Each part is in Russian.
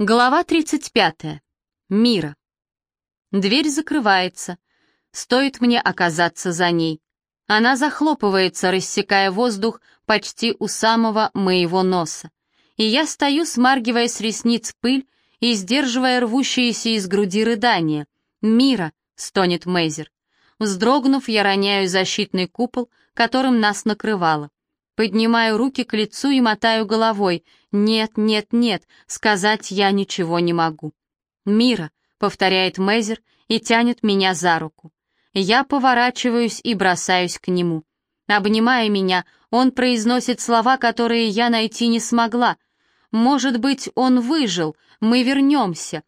Глава 35. Мира. Дверь закрывается. Стоит мне оказаться за ней. Она захлопывается, рассекая воздух почти у самого моего носа. И я стою, смаргивая с ресниц пыль и сдерживая рвущиеся из груди рыдания. «Мира!» — стонет Мейзер. Вздрогнув, я роняю защитный купол, которым нас накрывало. Поднимаю руки к лицу и мотаю головой. «Нет, нет, нет, сказать я ничего не могу». «Мира», — повторяет Мейзер и тянет меня за руку. Я поворачиваюсь и бросаюсь к нему. Обнимая меня, он произносит слова, которые я найти не смогла. «Может быть, он выжил, мы вернемся».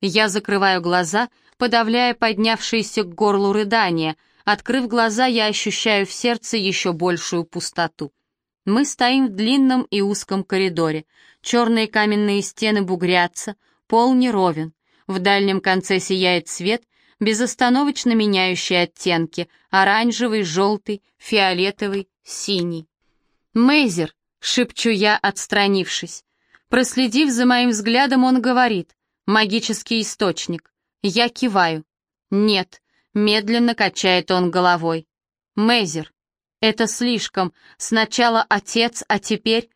Я закрываю глаза, подавляя поднявшиеся к горлу рыдания. Открыв глаза, я ощущаю в сердце еще большую пустоту. Мы стоим в длинном и узком коридоре. Черные каменные стены бугрятся, пол неровен. В дальнем конце сияет свет, безостановочно меняющий оттенки — оранжевый, желтый, фиолетовый, синий. «Мейзер!» — шепчу я, отстранившись. Проследив за моим взглядом, он говорит. «Магический источник». Я киваю. «Нет», — медленно качает он головой. «Мейзер, это слишком. Сначала отец, а теперь...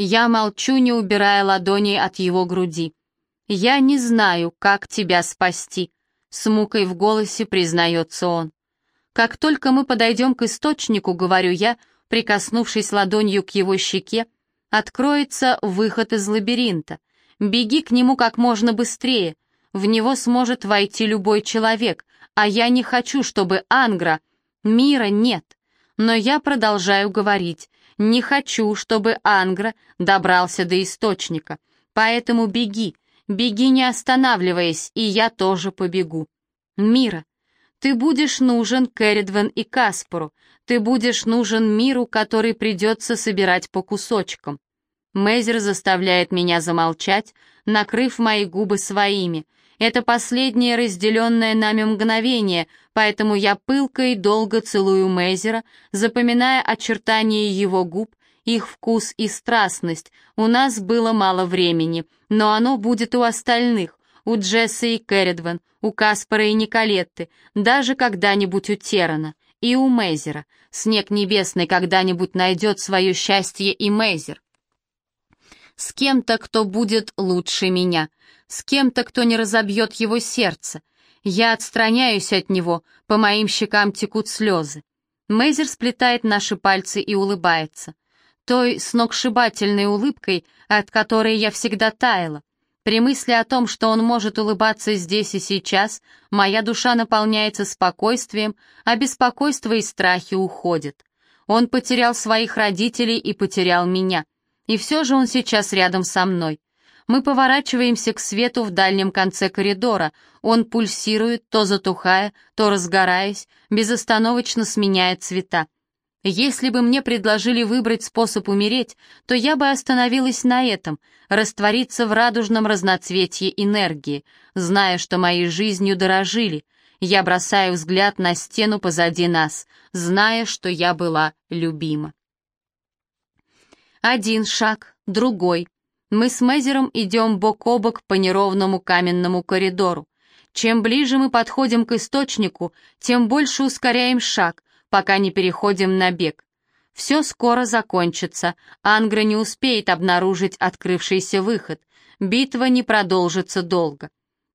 Я молчу, не убирая ладони от его груди. «Я не знаю, как тебя спасти», — с мукой в голосе признается он. «Как только мы подойдем к источнику, — говорю я, прикоснувшись ладонью к его щеке, — откроется выход из лабиринта. Беги к нему как можно быстрее. В него сможет войти любой человек, а я не хочу, чтобы Ангра... Мира нет. Но я продолжаю говорить. Не хочу, чтобы Ангра добрался до источника. Поэтому беги, беги не останавливаясь, и я тоже побегу. Мира, ты будешь нужен Кэрридвен и Каспору. Ты будешь нужен миру, который придется собирать по кусочкам. Мейзер заставляет меня замолчать, накрыв мои губы своими — это последнее разделенное нами мгновение, поэтому я пылко и долго целую Мейзера, запоминая очертания его губ, их вкус и страстность. У нас было мало времени, но оно будет у остальных, у Джесса и Керридвен, у Каспара и Николетты, даже когда-нибудь у Терана и у Мейзера. Снег небесный когда-нибудь найдет свое счастье и Мейзер. С кем-то, кто будет лучше меня с кем-то, кто не разобьет его сердце. Я отстраняюсь от него, по моим щекам текут слезы. Мейзер сплетает наши пальцы и улыбается. Той сногсшибательной улыбкой, от которой я всегда таяла. При мысли о том, что он может улыбаться здесь и сейчас, моя душа наполняется спокойствием, а беспокойство и страхи уходят. Он потерял своих родителей и потерял меня. И все же он сейчас рядом со мной. Мы поворачиваемся к свету в дальнем конце коридора. Он пульсирует, то затухая, то разгораясь, безостановочно сменяя цвета. Если бы мне предложили выбрать способ умереть, то я бы остановилась на этом, раствориться в радужном разноцветье энергии, зная, что моей жизнью дорожили. Я бросаю взгляд на стену позади нас, зная, что я была любима. Один шаг, другой, мы с Мейзером идем бок о бок по неровному каменному коридору. Чем ближе мы подходим к источнику, тем больше ускоряем шаг, пока не переходим на бег. Все скоро закончится, Ангра не успеет обнаружить открывшийся выход, битва не продолжится долго.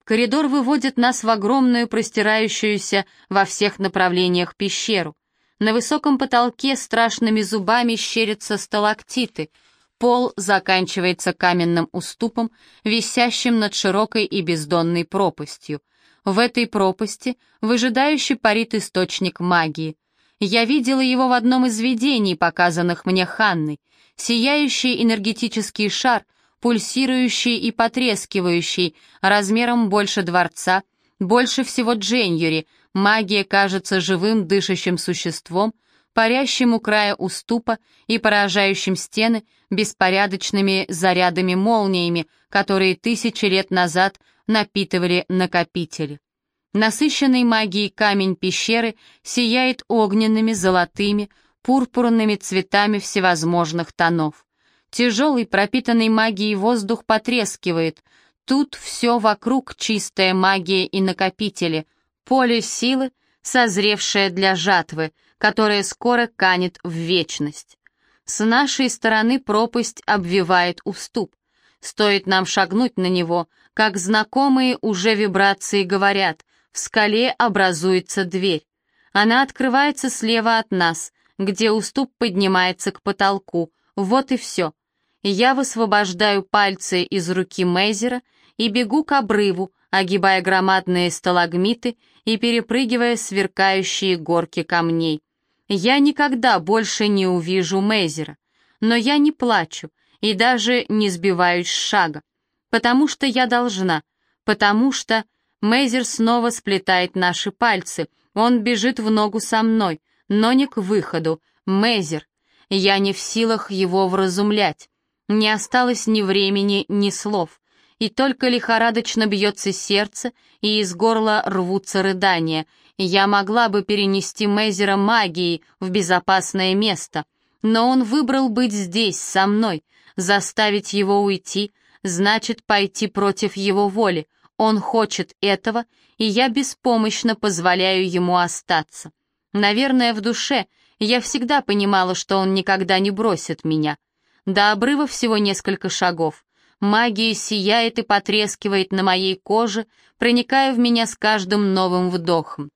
Коридор выводит нас в огромную простирающуюся во всех направлениях пещеру. На высоком потолке страшными зубами щерятся сталактиты — Пол заканчивается каменным уступом, висящим над широкой и бездонной пропастью. В этой пропасти выжидающий парит источник магии. Я видела его в одном из видений, показанных мне Ханной. Сияющий энергетический шар, пульсирующий и потрескивающий, размером больше дворца, больше всего Дженюри, магия кажется живым дышащим существом, парящим у края уступа и поражающим стены беспорядочными зарядами-молниями, которые тысячи лет назад напитывали накопители. Насыщенный магией камень пещеры сияет огненными, золотыми, пурпурными цветами всевозможных тонов. Тяжелый, пропитанный магией воздух потрескивает, Тут все вокруг чистая магия и накопители, поле силы, созревшее для жатвы, которая скоро канет в вечность. С нашей стороны пропасть обвивает уступ. Стоит нам шагнуть на него, как знакомые уже вибрации говорят, в скале образуется дверь. Она открывается слева от нас, где уступ поднимается к потолку. Вот и все. Я высвобождаю пальцы из руки Мейзера и бегу к обрыву, огибая громадные сталагмиты и перепрыгивая сверкающие горки камней. Я никогда больше не увижу Мейзера, но я не плачу и даже не сбиваюсь с шага, потому что я должна, потому что Мейзер снова сплетает наши пальцы, он бежит в ногу со мной, но не к выходу. Мейзер, я не в силах его вразумлять. Не осталось ни времени, ни слов и только лихорадочно бьется сердце, и из горла рвутся рыдания. Я могла бы перенести Мейзера магией в безопасное место, но он выбрал быть здесь, со мной. Заставить его уйти значит пойти против его воли. Он хочет этого, и я беспомощно позволяю ему остаться. Наверное, в душе я всегда понимала, что он никогда не бросит меня. До обрыва всего несколько шагов. Магия сияет и потрескивает на моей коже, проникая в меня с каждым новым вдохом.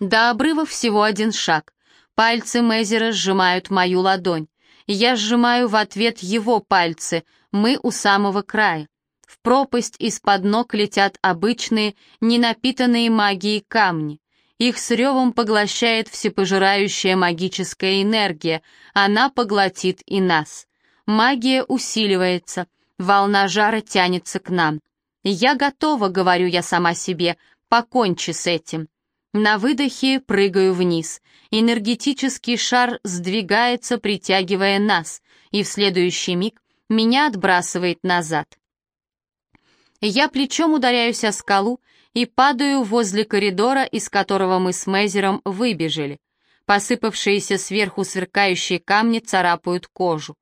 До обрыва всего один шаг. Пальцы Мезера сжимают мою ладонь. Я сжимаю в ответ его пальцы. Мы у самого края. В пропасть из-под ног летят обычные, ненапитанные магией камни. Их с ревом поглощает всепожирающая магическая энергия. Она поглотит и нас. Магия усиливается, волна жара тянется к нам. «Я готова», — говорю я сама себе, — «покончи с этим». На выдохе прыгаю вниз. Энергетический шар сдвигается, притягивая нас, и в следующий миг меня отбрасывает назад. Я плечом ударяюсь о скалу и падаю возле коридора, из которого мы с Мейзером выбежали. Посыпавшиеся сверху сверкающие камни царапают кожу.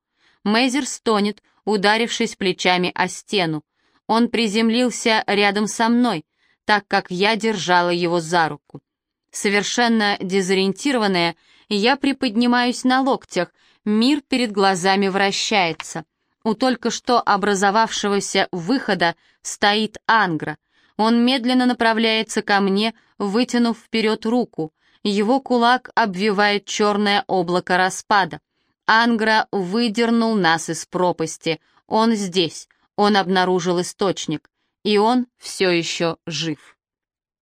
Мейзер стонет, ударившись плечами о стену. Он приземлился рядом со мной, так как я держала его за руку. Совершенно дезориентированная, я приподнимаюсь на локтях, мир перед глазами вращается. У только что образовавшегося выхода стоит Ангра. Он медленно направляется ко мне, вытянув вперед руку. Его кулак обвивает черное облако распада. Ангра выдернул нас из пропасти. Он здесь. Он обнаружил источник. И он все еще жив.